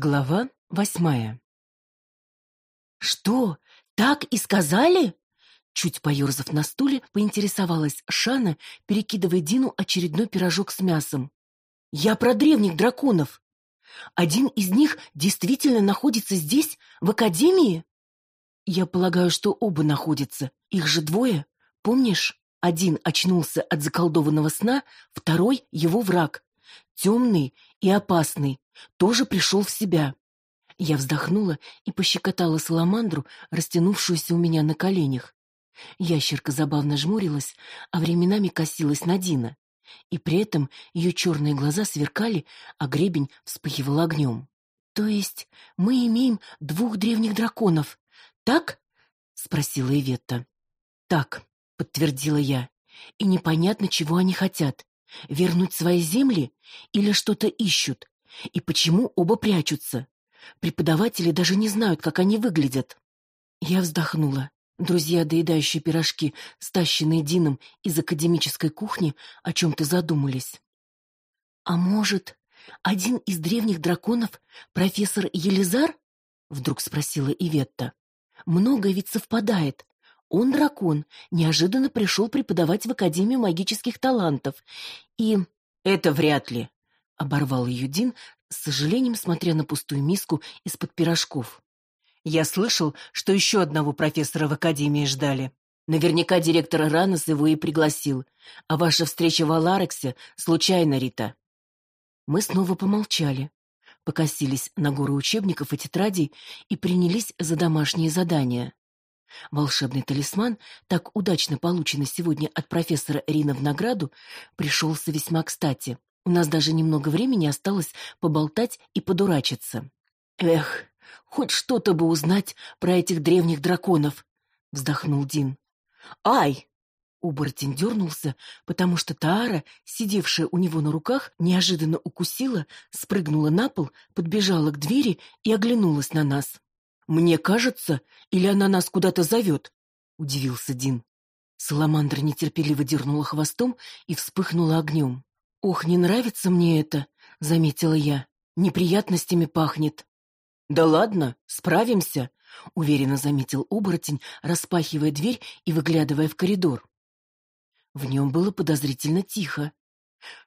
Глава восьмая «Что, так и сказали?» Чуть поерзав на стуле, поинтересовалась Шана, перекидывая Дину очередной пирожок с мясом. «Я про древних драконов. Один из них действительно находится здесь, в Академии?» «Я полагаю, что оба находятся. Их же двое. Помнишь? Один очнулся от заколдованного сна, второй — его враг. Темный и опасный, тоже пришел в себя. Я вздохнула и пощекотала саламандру, растянувшуюся у меня на коленях. Ящерка забавно жмурилась, а временами косилась на Дина. И при этом ее черные глаза сверкали, а гребень вспыхивал огнем. «То есть мы имеем двух древних драконов, так?» — спросила Иветта. «Так», — подтвердила я. «И непонятно, чего они хотят. Вернуть свои земли или что-то ищут? И почему оба прячутся? Преподаватели даже не знают, как они выглядят. Я вздохнула. Друзья, доедающие пирожки, стащенные Дином из академической кухни, о чем-то задумались. «А может, один из древних драконов — профессор Елизар?» — вдруг спросила Иветта. «Многое ведь совпадает. Он, дракон, неожиданно пришел преподавать в Академию магических талантов. И... «Это вряд ли», — оборвал ее Дин, с сожалением смотря на пустую миску из-под пирожков. «Я слышал, что еще одного профессора в Академии ждали. Наверняка директор Ранос его и пригласил. А ваша встреча в Аларексе случайно, Рита». Мы снова помолчали, покосились на горы учебников и тетрадей и принялись за домашние задания. Волшебный талисман, так удачно полученный сегодня от профессора Рина в награду, пришелся весьма кстати. У нас даже немного времени осталось поболтать и подурачиться. «Эх, хоть что-то бы узнать про этих древних драконов!» — вздохнул Дин. «Ай!» Оборотень дернулся, потому что Таара, сидевшая у него на руках, неожиданно укусила, спрыгнула на пол, подбежала к двери и оглянулась на нас. «Мне кажется, или она нас куда-то зовет?» — удивился Дин. Саламандра нетерпеливо дернула хвостом и вспыхнула огнем. «Ох, не нравится мне это», — заметила я. «Неприятностями пахнет». «Да ладно, справимся», — уверенно заметил оборотень, распахивая дверь и выглядывая в коридор. В нем было подозрительно тихо.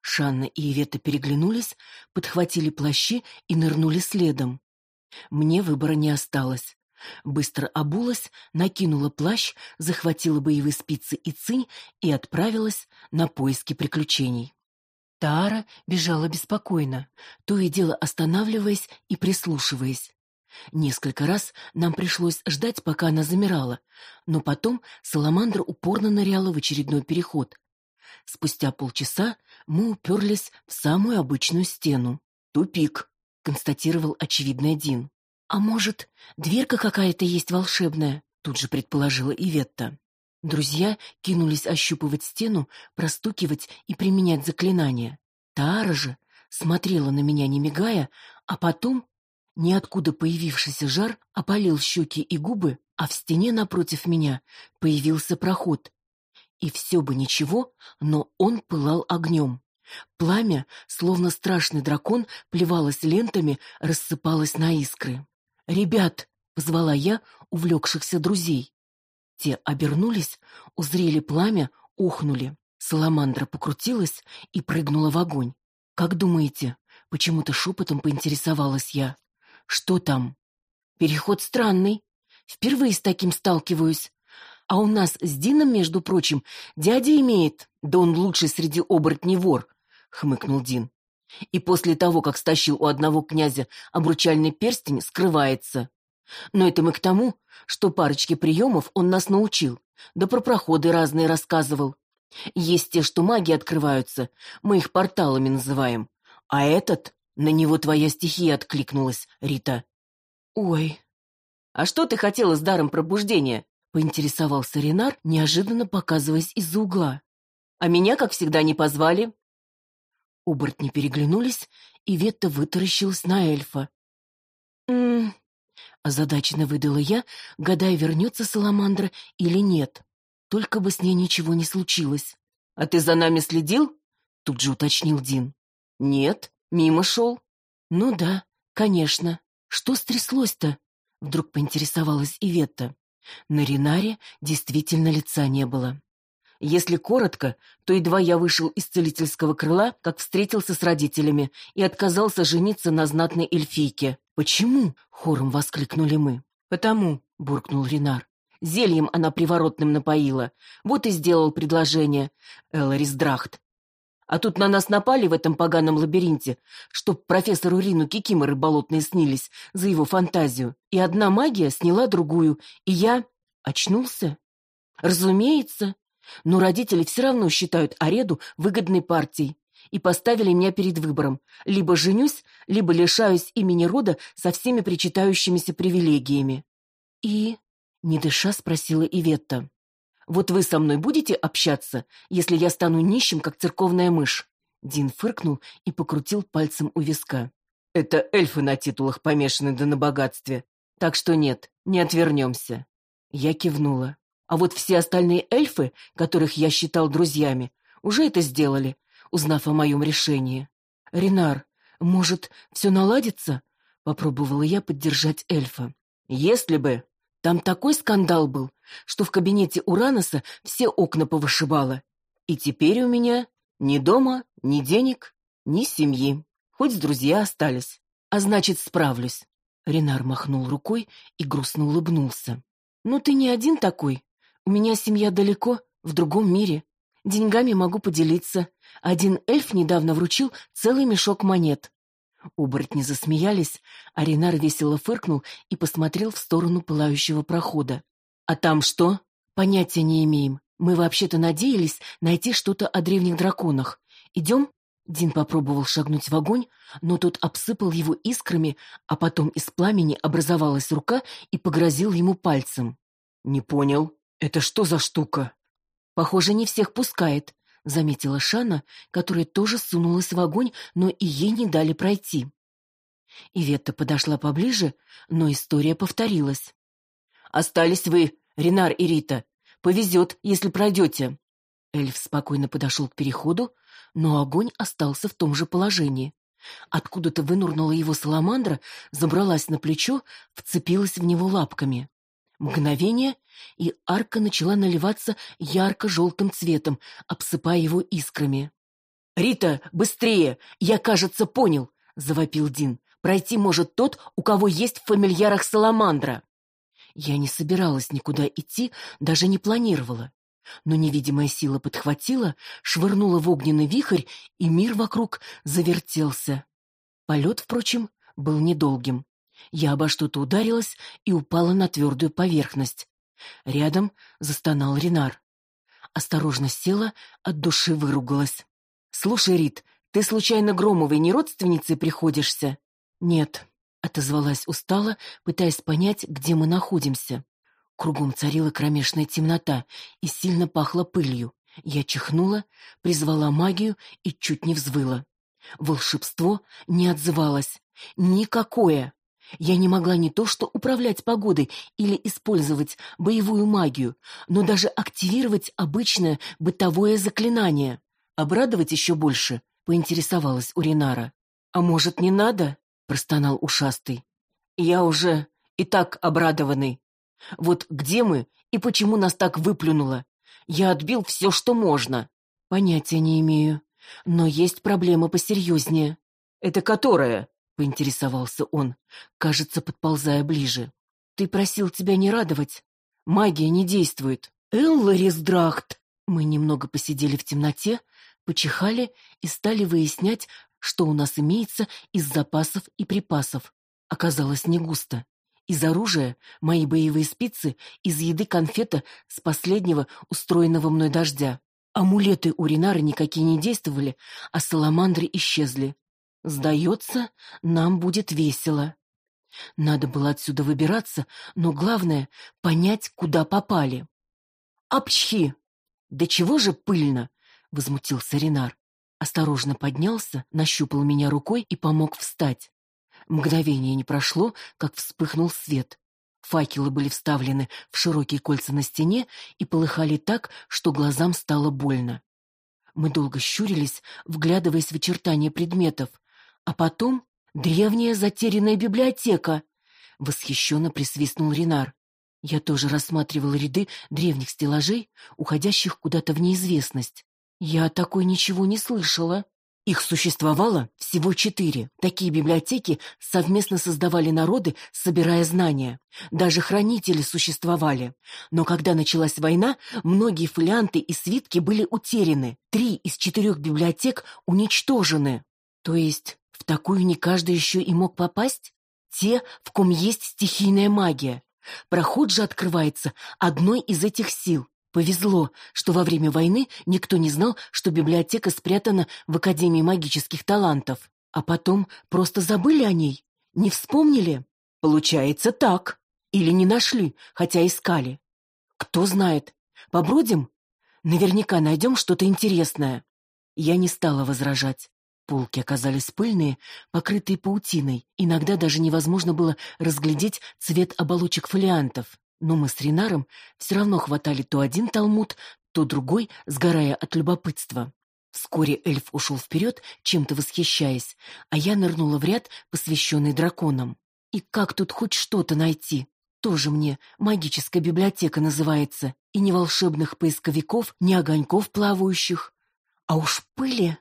Шанна и Ивета переглянулись, подхватили плащи и нырнули следом. Мне выбора не осталось. Быстро обулась, накинула плащ, захватила боевые спицы и цинь и отправилась на поиски приключений. Тара бежала беспокойно, то и дело останавливаясь и прислушиваясь. Несколько раз нам пришлось ждать, пока она замирала, но потом Саламандра упорно ныряла в очередной переход. Спустя полчаса мы уперлись в самую обычную стену. Тупик констатировал очевидный Дин. «А может, дверка какая-то есть волшебная?» тут же предположила Иветта. Друзья кинулись ощупывать стену, простукивать и применять заклинания. Таара же смотрела на меня, не мигая, а потом ниоткуда появившийся жар опалил щеки и губы, а в стене напротив меня появился проход. И все бы ничего, но он пылал огнем. Пламя, словно страшный дракон, плевалось лентами, рассыпалось на искры. «Ребят!» — позвала я увлекшихся друзей. Те обернулись, узрели пламя, ухнули. Саламандра покрутилась и прыгнула в огонь. «Как думаете?» — почему-то шепотом поинтересовалась я. «Что там?» «Переход странный. Впервые с таким сталкиваюсь. А у нас с Дином, между прочим, дядя имеет. Да он лучший среди оборотней вор хмыкнул Дин. И после того, как стащил у одного князя обручальный перстень, скрывается. Но это мы к тому, что парочки приемов он нас научил, да про проходы разные рассказывал. Есть те, что маги открываются, мы их порталами называем. А этот, на него твоя стихия откликнулась, Рита. Ой. А что ты хотела с даром пробуждения? Поинтересовался Ренар, неожиданно показываясь из-за угла. А меня, как всегда, не позвали. Оборотни переглянулись, и Ветта вытаращилась на эльфа. «М-м-м», озадаченно выдала я, гадая, вернется Саламандра или нет. Только бы с ней ничего не случилось. «А ты за нами следил?» — тут же уточнил Дин. «Нет, мимо шел». «Ну да, Конечно. Что стряслось-то? Вдруг поинтересовалась Иветта. На Ринаре действительно лица не было. Если коротко, то едва я вышел из целительского крыла, как встретился с родителями и отказался жениться на знатной эльфийке. «Почему?» — хором воскликнули мы. «Потому», — буркнул Ринар. «Зельем она приворотным напоила. Вот и сделал предложение. Эларис Драхт. А тут на нас напали в этом поганом лабиринте, чтоб профессору Рину кикиморы болотные снились за его фантазию. И одна магия сняла другую, и я очнулся. Разумеется, но родители все равно считают Ареду выгодной партией и поставили меня перед выбором. Либо женюсь, либо лишаюсь имени рода со всеми причитающимися привилегиями. И, не дыша, спросила Иветта. «Вот вы со мной будете общаться, если я стану нищим, как церковная мышь?» Дин фыркнул и покрутил пальцем у виска. «Это эльфы на титулах помешаны да на богатстве. Так что нет, не отвернемся». Я кивнула. А вот все остальные эльфы, которых я считал друзьями, уже это сделали, узнав о моем решении. «Ренар, может, все наладится?» — попробовала я поддержать эльфа. «Если бы...» Там такой скандал был, что в кабинете Ураноса все окна повышибало. И теперь у меня ни дома, ни денег, ни семьи. Хоть друзья остались. А значит, справлюсь. Ренар махнул рукой и грустно улыбнулся. «Ну ты не один такой. У меня семья далеко, в другом мире. Деньгами могу поделиться. Один эльф недавно вручил целый мешок монет. Оборотни засмеялись, а Ренар весело фыркнул и посмотрел в сторону пылающего прохода. «А там что?» «Понятия не имеем. Мы вообще-то надеялись найти что-то о древних драконах. Идем?» Дин попробовал шагнуть в огонь, но тот обсыпал его искрами, а потом из пламени образовалась рука и погрозил ему пальцем. «Не понял», «Это что за штука?» «Похоже, не всех пускает», — заметила Шана, которая тоже сунулась в огонь, но и ей не дали пройти. Иветта подошла поближе, но история повторилась. «Остались вы, Ренар и Рита. Повезет, если пройдете». Эльф спокойно подошел к переходу, но огонь остался в том же положении. Откуда-то вынурнула его саламандра, забралась на плечо, вцепилась в него лапками. Мгновение, и арка начала наливаться ярко-желтым цветом, обсыпая его искрами. «Рита, быстрее! Я, кажется, понял!» — завопил Дин. «Пройти может тот, у кого есть в фамильярах саламандра!» Я не собиралась никуда идти, даже не планировала. Но невидимая сила подхватила, швырнула в огненный вихрь, и мир вокруг завертелся. Полет, впрочем, был недолгим. Я обо что-то ударилась и упала на твердую поверхность. Рядом застонал Ренар. Осторожно села, от души выругалась. «Слушай, Рит, ты случайно Громовой не родственницей приходишься?» «Нет», — отозвалась устало, пытаясь понять, где мы находимся. Кругом царила кромешная темнота и сильно пахло пылью. Я чихнула, призвала магию и чуть не взвыла. Волшебство не отзывалось. Никакое. Я не могла не то что управлять погодой или использовать боевую магию, но даже активировать обычное бытовое заклинание. Обрадовать еще больше, поинтересовалась у Ринара. «А может, не надо?» — простонал ушастый. «Я уже и так обрадованный. Вот где мы и почему нас так выплюнуло? Я отбил все, что можно». «Понятия не имею. Но есть проблема посерьезнее». «Это которая?» Поинтересовался он, кажется, подползая ближе. «Ты просил тебя не радовать. Магия не действует. Элларис Драхт!» Мы немного посидели в темноте, почихали и стали выяснять, что у нас имеется из запасов и припасов. Оказалось, не густо. Из оружия мои боевые спицы, из еды конфета с последнего устроенного мной дождя. Амулеты у Ринары никакие не действовали, а саламандры исчезли. Сдается, нам будет весело. Надо было отсюда выбираться, но главное — понять, куда попали. «Апчхи! Да чего же пыльно!» — возмутился Ренар. Осторожно поднялся, нащупал меня рукой и помог встать. Мгновение не прошло, как вспыхнул свет. Факелы были вставлены в широкие кольца на стене и полыхали так, что глазам стало больно. Мы долго щурились, вглядываясь в очертания предметов, а потом Древняя затерянная библиотека!» Восхищенно присвистнул Ренар. Я тоже рассматривала ряды древних стеллажей, уходящих куда-то в неизвестность. Я такой ничего не слышала. Их существовало всего четыре. Такие библиотеки совместно создавали народы, собирая знания. Даже хранители существовали. Но когда началась война, многие фолианты и свитки были утеряны. Три из четырех библиотек уничтожены. То есть в такую не каждый еще и мог попасть? Те, в ком есть стихийная магия. Проход же открывается одной из этих сил. Повезло, что во время войны никто не знал, что библиотека спрятана в Академии магических талантов. А потом просто забыли о ней. Не вспомнили? Получается так. Или не нашли, хотя искали. Кто знает. Побродим? Наверняка найдем что-то интересное. Я не стала возражать. Полки оказались пыльные, покрытые паутиной. Иногда даже невозможно было разглядеть цвет оболочек фолиантов. Но мы с Ринаром все равно хватали то один талмуд, то другой, сгорая от любопытства. Вскоре эльф ушел вперед, чем-то восхищаясь, а я нырнула в ряд, посвященный драконам. И как тут хоть что-то найти? Тоже мне магическая библиотека называется, и ни волшебных поисковиков, ни огоньков плавающих. А уж пыли...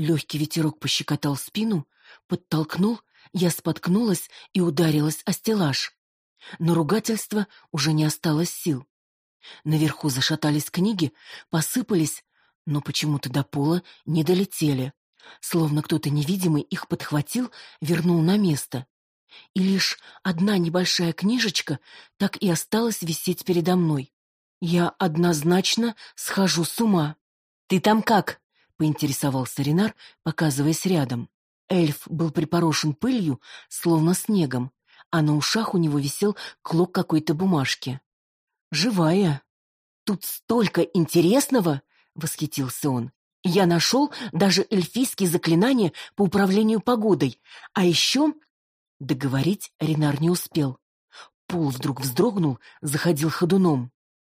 Легкий ветерок пощекотал спину, подтолкнул, я споткнулась и ударилась о стеллаж. Но ругательства уже не осталось сил. Наверху зашатались книги, посыпались, но почему-то до пола не долетели. Словно кто-то невидимый их подхватил, вернул на место. И лишь одна небольшая книжечка так и осталась висеть передо мной. Я однозначно схожу с ума. «Ты там как?» Поинтересовался Ренар, показываясь рядом. Эльф был припорошен пылью, словно снегом, а на ушах у него висел клок какой-то бумажки. «Живая!» «Тут столько интересного!» — восхитился он. «Я нашел даже эльфийские заклинания по управлению погодой, а еще...» Договорить Ренар не успел. Пол вдруг вздрогнул, заходил ходуном.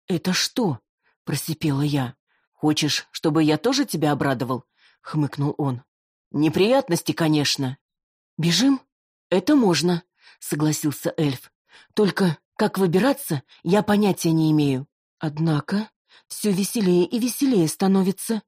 «Это что?» — просипела я. «Хочешь, чтобы я тоже тебя обрадовал?» — хмыкнул он. «Неприятности, конечно». «Бежим? Это можно», — согласился эльф. «Только как выбираться, я понятия не имею. Однако все веселее и веселее становится».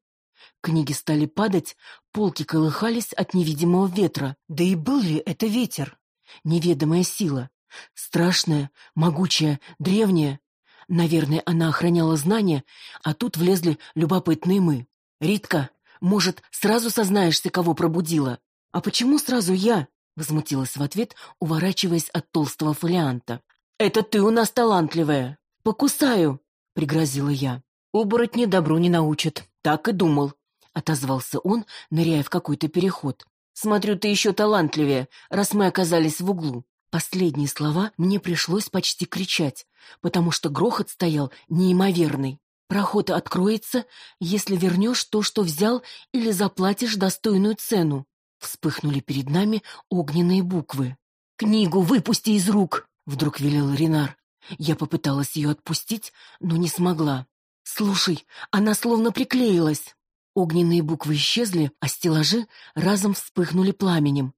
Книги стали падать, полки колыхались от невидимого ветра. Да и был ли это ветер? Неведомая сила. Страшная, могучая, древняя, Наверное, она охраняла знания, а тут влезли любопытные мы. «Ритка, может, сразу сознаешься, кого пробудила?» «А почему сразу я?» — возмутилась в ответ, уворачиваясь от толстого фолианта. «Это ты у нас талантливая!» «Покусаю!» — пригрозила я. «Оборотни добру не научат. Так и думал», — отозвался он, ныряя в какой-то переход. «Смотрю, ты еще талантливее, раз мы оказались в углу. Последние слова мне пришлось почти кричать, потому что грохот стоял неимоверный. Проход откроется, если вернешь то, что взял, или заплатишь достойную цену. Вспыхнули перед нами огненные буквы. «Книгу выпусти из рук!» — вдруг велел Ренар. Я попыталась ее отпустить, но не смогла. «Слушай, она словно приклеилась!» Огненные буквы исчезли, а стеллажи разом вспыхнули пламенем.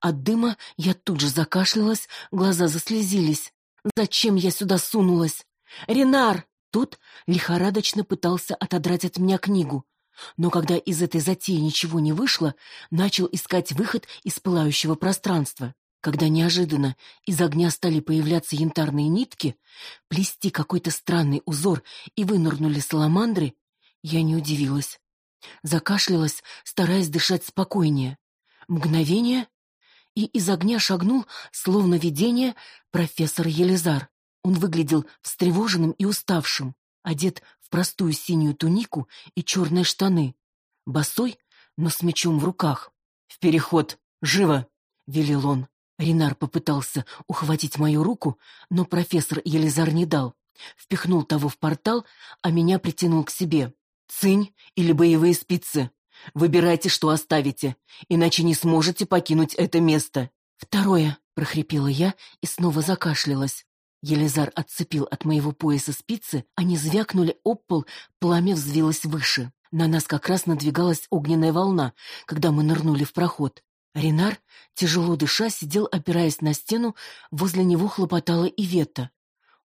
От дыма я тут же закашлялась, глаза заслезились. Зачем я сюда сунулась? «Ренар!» Тут лихорадочно пытался отодрать от меня книгу. Но когда из этой затеи ничего не вышло, начал искать выход из пылающего пространства. Когда неожиданно из огня стали появляться янтарные нитки, плести какой-то странный узор и вынырнули саламандры, я не удивилась. Закашлялась, стараясь дышать спокойнее. Мгновение, и из огня шагнул, словно видение, профессор Елизар. Он выглядел встревоженным и уставшим, одет в простую синюю тунику и черные штаны. Босой, но с мечом в руках. «В переход! Живо!» — велел он. Ренар попытался ухватить мою руку, но профессор Елизар не дал. Впихнул того в портал, а меня притянул к себе. «Цинь или боевые спицы?» Выбирайте, что оставите, иначе не сможете покинуть это место. Второе, прохрипела я и снова закашлялась. Елизар отцепил от моего пояса спицы, они звякнули об пол, пламя взвилось выше. На нас как раз надвигалась огненная волна, когда мы нырнули в проход. Ренар, тяжело дыша, сидел, опираясь на стену, возле него хлопотала Ивета.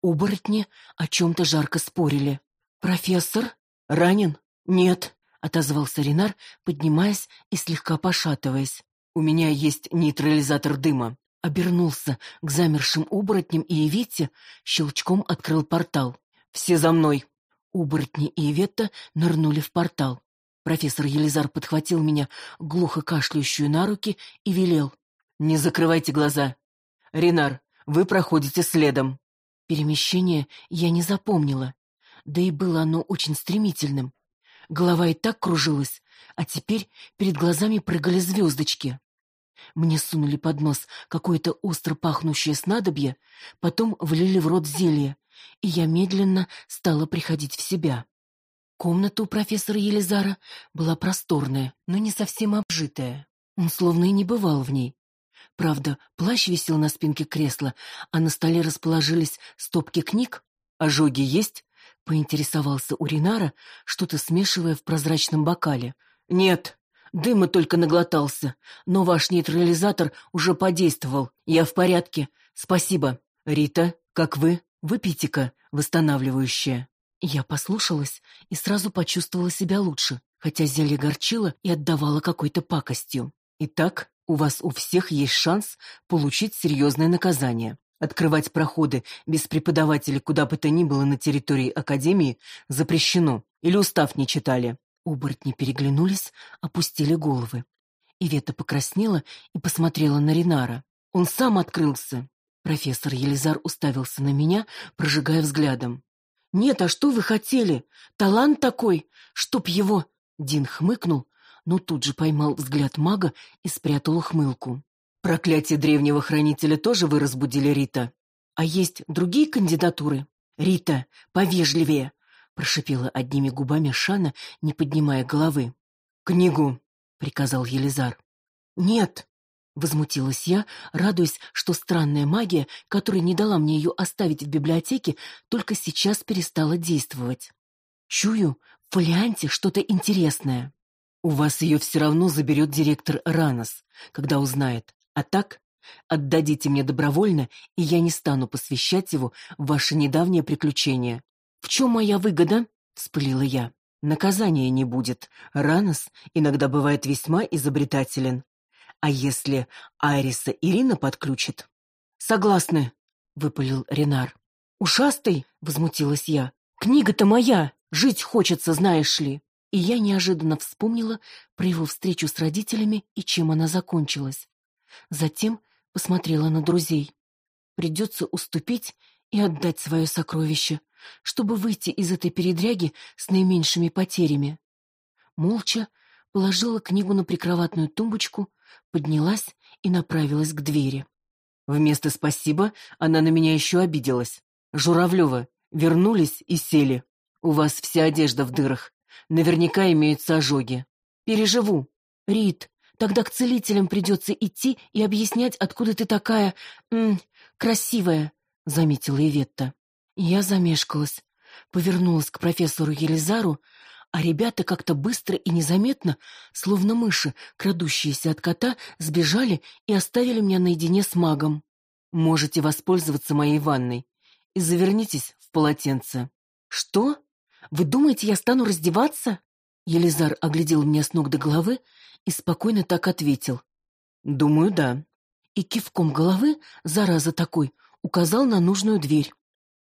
Оборотни о чем-то жарко спорили. «Профессор? Ранен?» «Нет», — отозвался Ренар, поднимаясь и слегка пошатываясь. «У меня есть нейтрализатор дыма». Обернулся к замершим оборотням и Ивете, щелчком открыл портал. «Все за мной!» Оборотни и Иветта нырнули в портал. Профессор Елизар подхватил меня, глухо кашляющую на руки, и велел. «Не закрывайте глаза. Ренар, вы проходите следом». Перемещение я не запомнила. Да и было оно очень стремительным. Голова и так кружилась, а теперь перед глазами прыгали звездочки. Мне сунули под нос какое-то остро пахнущее снадобье, потом влили в рот зелье, и я медленно стала приходить в себя. Комната у профессора Елизара была просторная, но не совсем обжитая. Он словно и не бывал в ней. Правда, плащ висел на спинке кресла, а на столе расположились стопки книг. «Ожоги есть?» — поинтересовался у Ринара, что-то смешивая в прозрачном бокале. «Нет, дыма только наглотался, но ваш нейтрализатор уже подействовал. Я в порядке. Спасибо. Рита, как вы? Выпейте-ка восстанавливающее». Я послушалась и сразу почувствовала себя лучше, хотя зелье горчило и отдавало какой-то пакостью. Итак, у вас у всех есть шанс получить серьезное наказание. Открывать проходы без преподавателя куда бы то ни было на территории Академии запрещено. Или устав не читали. Оборотни переглянулись, опустили головы. Ивета покраснела и посмотрела на Ринара. Он сам открылся. Профессор Елизар уставился на меня, прожигая взглядом. «Нет, а что вы хотели? Талант такой, чтоб его...» Дин хмыкнул, но тут же поймал взгляд мага и спрятал ухмылку. «Проклятие древнего хранителя тоже вы разбудили, Рита? А есть другие кандидатуры?» «Рита, повежливее!» — прошипела одними губами Шана, не поднимая головы. «Книгу!» — приказал Елизар. «Нет!» Возмутилась я, радуясь, что странная магия, которая не дала мне ее оставить в библиотеке, только сейчас перестала действовать. Чую, в фолианте что-то интересное. У вас ее все равно заберет директор Ранос, когда узнает. А так, отдадите мне добровольно, и я не стану посвящать его в ваше недавнее приключение. В чем моя выгода? — вспылила я. Наказания не будет. Ранос иногда бывает весьма изобретателен. А если Айриса Ирина подключит? Согласны, выпалил Ренар. Ушастый, возмутилась я. Книга-то моя, жить хочется, знаешь ли. И я неожиданно вспомнила про его встречу с родителями и чем она закончилась. Затем посмотрела на друзей. Придется уступить и отдать свое сокровище, чтобы выйти из этой передряги с наименьшими потерями. Молча положила книгу на прикроватную тумбочку, поднялась и направилась к двери. Вместо «спасибо» она на меня еще обиделась. «Журавлева, вернулись и сели. У вас вся одежда в дырах. Наверняка имеются ожоги. Переживу. Рит, тогда к целителям придется идти и объяснять, откуда ты такая... М красивая», — заметила Иветта. Я замешкалась, повернулась к профессору Елизару, а ребята как-то быстро и незаметно, словно мыши, крадущиеся от кота, сбежали и оставили меня наедине с магом. «Можете воспользоваться моей ванной и завернитесь в полотенце». «Что? Вы думаете, я стану раздеваться?» Елизар оглядел меня с ног до головы и спокойно так ответил. «Думаю, да». И кивком головы, зараза такой, указал на нужную дверь.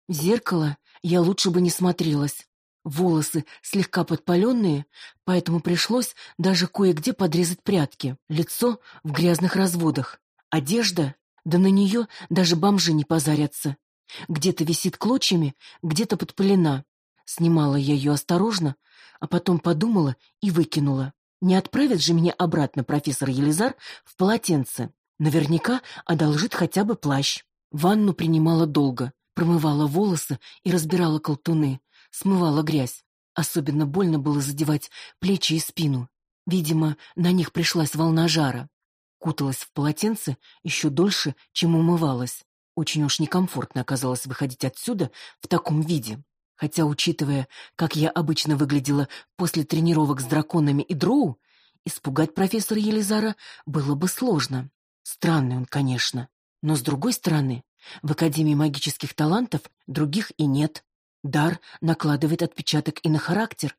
В зеркало я лучше бы не смотрелась. Волосы слегка подпаленные, поэтому пришлось даже кое-где подрезать прятки, лицо в грязных разводах. Одежда, да на нее даже бомжи не позарятся. Где-то висит клочьями, где-то подпылена. Снимала я ее осторожно, а потом подумала и выкинула. Не отправит же меня обратно профессор Елизар в полотенце. Наверняка одолжит хотя бы плащ. Ванну принимала долго, промывала волосы и разбирала колтуны, смывала грязь. Особенно больно было задевать плечи и спину. Видимо, на них пришлась волна жара. Куталась в полотенце еще дольше, чем умывалась. Очень уж некомфортно оказалось выходить отсюда в таком виде. Хотя, учитывая, как я обычно выглядела после тренировок с драконами и дроу, Испугать профессора Елизара было бы сложно. Странный он, конечно. Но, с другой стороны, в Академии магических талантов других и нет. Дар накладывает отпечаток и на характер.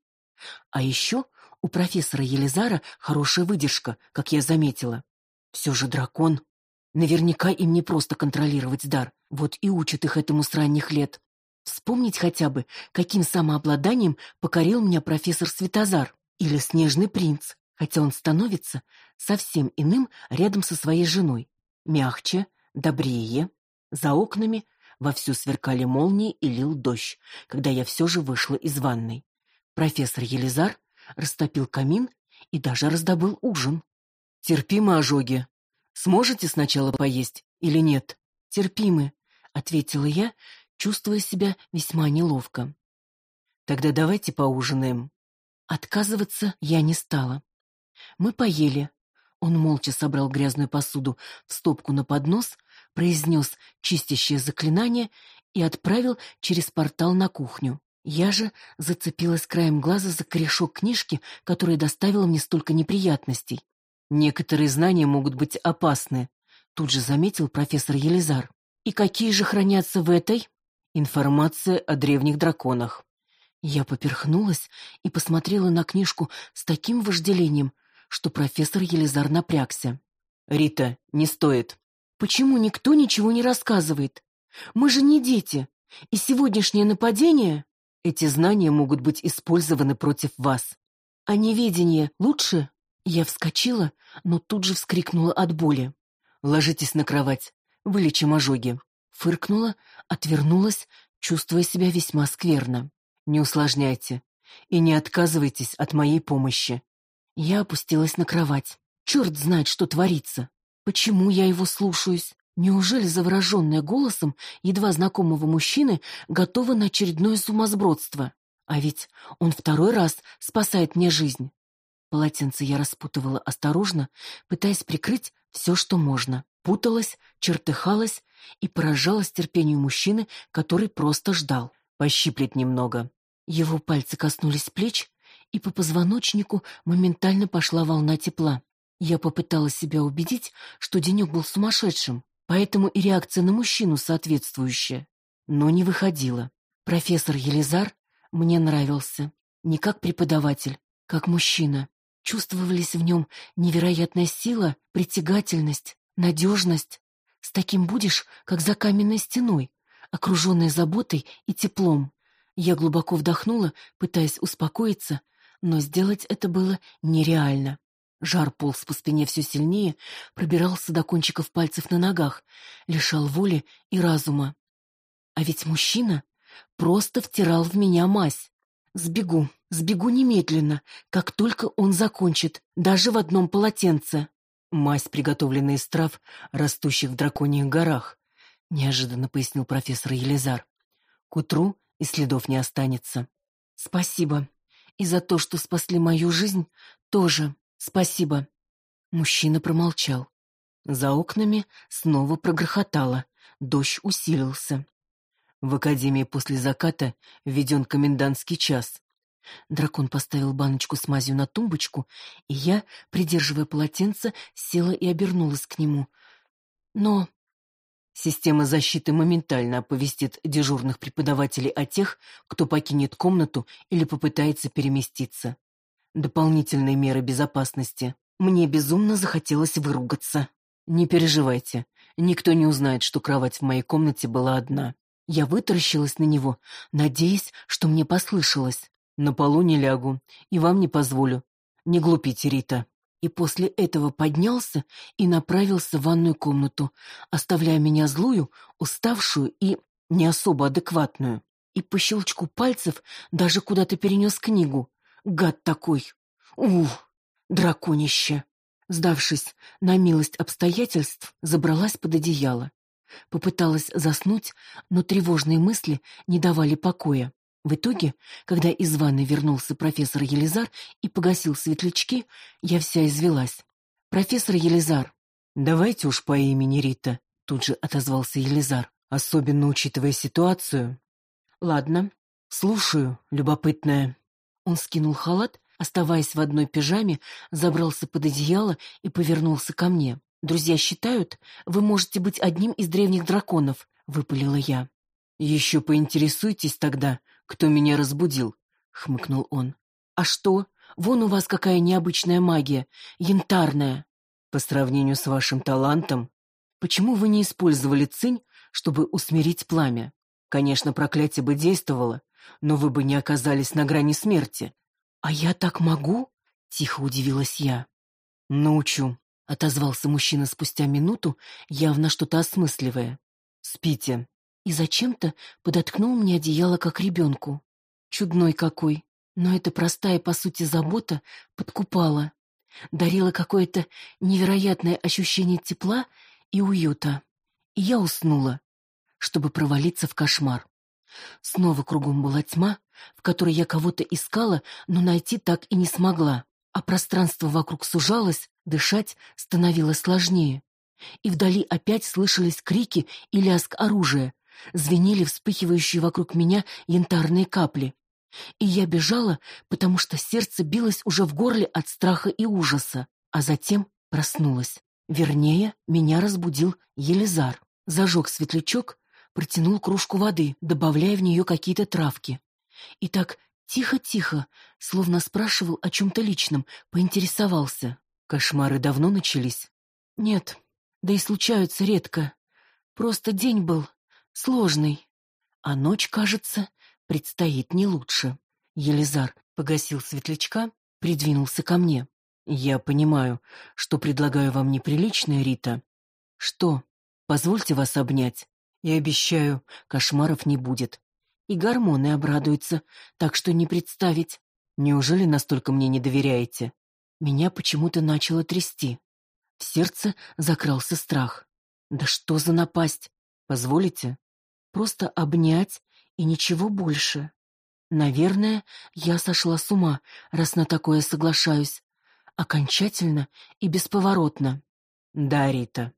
А еще у профессора Елизара хорошая выдержка, как я заметила. Все же дракон. Наверняка им не просто контролировать дар. Вот и учат их этому с ранних лет. Вспомнить хотя бы, каким самообладанием покорил меня профессор Светозар или Снежный принц, хотя он становится совсем иным рядом со своей женой. Мягче, добрее. За окнами вовсю сверкали молнии и лил дождь, когда я все же вышла из ванной. Профессор Елизар растопил камин и даже раздобыл ужин. «Терпимы ожоги. Сможете сначала поесть или нет?» «Терпимы», — ответила я, чувствуя себя весьма неловко. «Тогда давайте поужинаем». Отказываться я не стала. Мы поели. Он молча собрал грязную посуду в стопку на поднос, произнес чистящее заклинание и отправил через портал на кухню. Я же зацепилась краем глаза за корешок книжки, которая доставила мне столько неприятностей. Некоторые знания могут быть опасны, тут же заметил профессор Елизар. И какие же хранятся в этой? Информация о древних драконах. Я поперхнулась и посмотрела на книжку с таким вожделением, что профессор Елизар напрягся. «Рита, не стоит». «Почему никто ничего не рассказывает? Мы же не дети, и сегодняшнее нападение...» «Эти знания могут быть использованы против вас». «А неведение лучше?» Я вскочила, но тут же вскрикнула от боли. «Ложитесь на кровать, вылечим ожоги». Фыркнула, отвернулась, чувствуя себя весьма скверно. «Не усложняйте и не отказывайтесь от моей помощи». Я опустилась на кровать. Черт знает, что творится. Почему я его слушаюсь? Неужели завороженная голосом едва знакомого мужчины готова на очередное сумасбродство? А ведь он второй раз спасает мне жизнь. Полотенце я распутывала осторожно, пытаясь прикрыть все, что можно. Путалась, чертыхалась и поражалась терпению мужчины, который просто ждал. Пощиплет немного. Его пальцы коснулись плеч, и по позвоночнику моментально пошла волна тепла. Я попыталась себя убедить, что денек был сумасшедшим, поэтому и реакция на мужчину соответствующая. Но не выходила. Профессор Елизар мне нравился. Не как преподаватель, как мужчина. Чувствовались в нем невероятная сила, притягательность, надежность. С таким будешь, как за каменной стеной, окруженной заботой и теплом. Я глубоко вдохнула, пытаясь успокоиться, но сделать это было нереально. Жар полз по спине все сильнее, пробирался до кончиков пальцев на ногах, лишал воли и разума. А ведь мужчина просто втирал в меня мазь. Сбегу, сбегу немедленно, как только он закончит, даже в одном полотенце. Мазь, приготовленная из трав, растущих в драконьих горах, неожиданно пояснил профессор Елизар. К утру и следов не останется. Спасибо. И за то, что спасли мою жизнь, тоже спасибо. Мужчина промолчал. За окнами снова прогрохотало, дождь усилился. В академии после заката введен комендантский час. Дракон поставил баночку с мазью на тумбочку, и я, придерживая полотенце, села и обернулась к нему. Но Система защиты моментально оповестит дежурных преподавателей о тех, кто покинет комнату или попытается переместиться. Дополнительные меры безопасности. Мне безумно захотелось выругаться. Не переживайте, никто не узнает, что кровать в моей комнате была одна. Я вытаращилась на него, надеясь, что мне послышалось. На полу не лягу и вам не позволю. Не глупите, Рита и после этого поднялся и направился в ванную комнату, оставляя меня злую, уставшую и не особо адекватную. И по щелчку пальцев даже куда-то перенес книгу. Гад такой! Ух, драконище! Сдавшись на милость обстоятельств, забралась под одеяло. Попыталась заснуть, но тревожные мысли не давали покоя. В итоге, когда из ванной вернулся профессор Елизар и погасил светлячки, я вся извелась. «Профессор Елизар!» «Давайте уж по имени Рита», — тут же отозвался Елизар, особенно учитывая ситуацию. «Ладно, слушаю, любопытная». Он скинул халат, оставаясь в одной пижаме, забрался под одеяло и повернулся ко мне. «Друзья считают, вы можете быть одним из древних драконов», — выпалила я. «Еще поинтересуйтесь тогда, кто меня разбудил», — хмыкнул он. «А что? Вон у вас какая необычная магия, янтарная». «По сравнению с вашим талантом, почему вы не использовали цинь, чтобы усмирить пламя? Конечно, проклятие бы действовало, но вы бы не оказались на грани смерти». «А я так могу?» — тихо удивилась я. «Научу», — отозвался мужчина спустя минуту, явно что-то осмысливая. «Спите». И зачем-то подоткнул мне одеяло, как ребенку. Чудной какой. Но эта простая, по сути, забота подкупала. Дарила какое-то невероятное ощущение тепла и уюта. И я уснула, чтобы провалиться в кошмар. Снова кругом была тьма, в которой я кого-то искала, но найти так и не смогла. А пространство вокруг сужалось, дышать становилось сложнее. И вдали опять слышались крики и лязг оружия, звенели вспыхивающие вокруг меня янтарные капли. И я бежала, потому что сердце билось уже в горле от страха и ужаса, а затем проснулась. Вернее, меня разбудил Елизар. Зажег светлячок, протянул кружку воды, добавляя в нее какие-то травки. И так тихо-тихо, словно спрашивал о чем-то личном, поинтересовался. Кошмары давно начались? Нет, да и случаются редко. Просто день был сложный. А ночь, кажется, предстоит не лучше. Елизар погасил светлячка, придвинулся ко мне. Я понимаю, что предлагаю вам неприличное, Рита. Что? Позвольте вас обнять. И обещаю, кошмаров не будет. И гормоны обрадуются, так что не представить. Неужели настолько мне не доверяете? Меня почему-то начало трясти. В сердце закрался страх. Да что за напасть? Позволите? Просто обнять и ничего больше. Наверное, я сошла с ума, раз на такое соглашаюсь. Окончательно и бесповоротно. Да, Рита.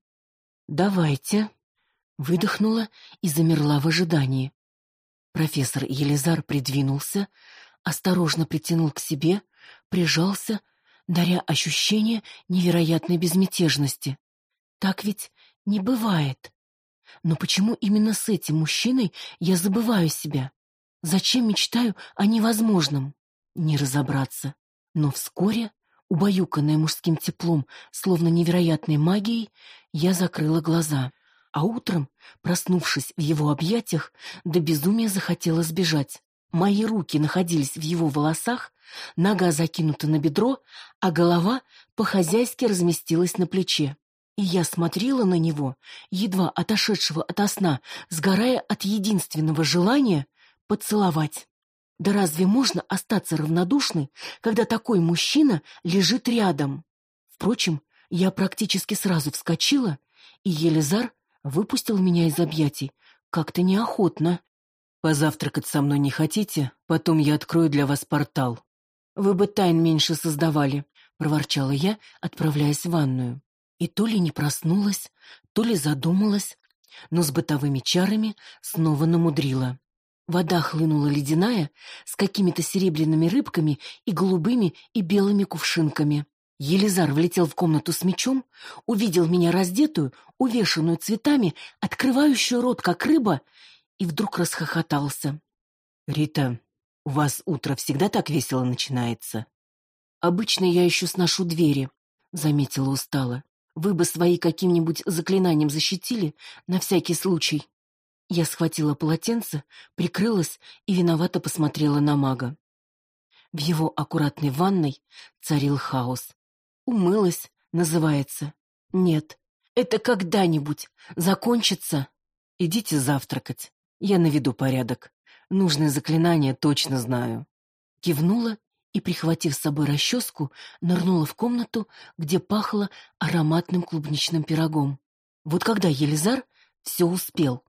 Давайте. Выдохнула и замерла в ожидании. Профессор Елизар придвинулся, осторожно притянул к себе, прижался, даря ощущение невероятной безмятежности. Так ведь не бывает. Но почему именно с этим мужчиной я забываю себя? Зачем мечтаю о невозможном? Не разобраться. Но вскоре, убаюканная мужским теплом, словно невероятной магией, я закрыла глаза. А утром, проснувшись в его объятиях, до безумия захотела сбежать. Мои руки находились в его волосах, нога закинута на бедро, а голова по-хозяйски разместилась на плече. И я смотрела на него, едва отошедшего ото сна, сгорая от единственного желания поцеловать. Да разве можно остаться равнодушной, когда такой мужчина лежит рядом? Впрочем, я практически сразу вскочила, и Елизар выпустил меня из объятий, как-то неохотно. «Позавтракать со мной не хотите? Потом я открою для вас портал». «Вы бы тайн меньше создавали», — проворчала я, отправляясь в ванную. И то ли не проснулась, то ли задумалась, но с бытовыми чарами снова намудрила. Вода хлынула ледяная, с какими-то серебряными рыбками и голубыми и белыми кувшинками. Елизар влетел в комнату с мечом, увидел меня раздетую, увешанную цветами, открывающую рот, как рыба, и вдруг расхохотался. «Рита, у вас утро всегда так весело начинается?» «Обычно я еще сношу двери», — заметила устало. Вы бы свои каким-нибудь заклинанием защитили, на всякий случай. Я схватила полотенце, прикрылась и виновато посмотрела на мага. В его аккуратной ванной царил хаос. Умылась, называется. Нет, это когда-нибудь закончится. Идите завтракать. Я наведу порядок. Нужные заклинания точно знаю. Кивнула и, прихватив с собой расческу, нырнула в комнату, где пахло ароматным клубничным пирогом. Вот когда Елизар все успел.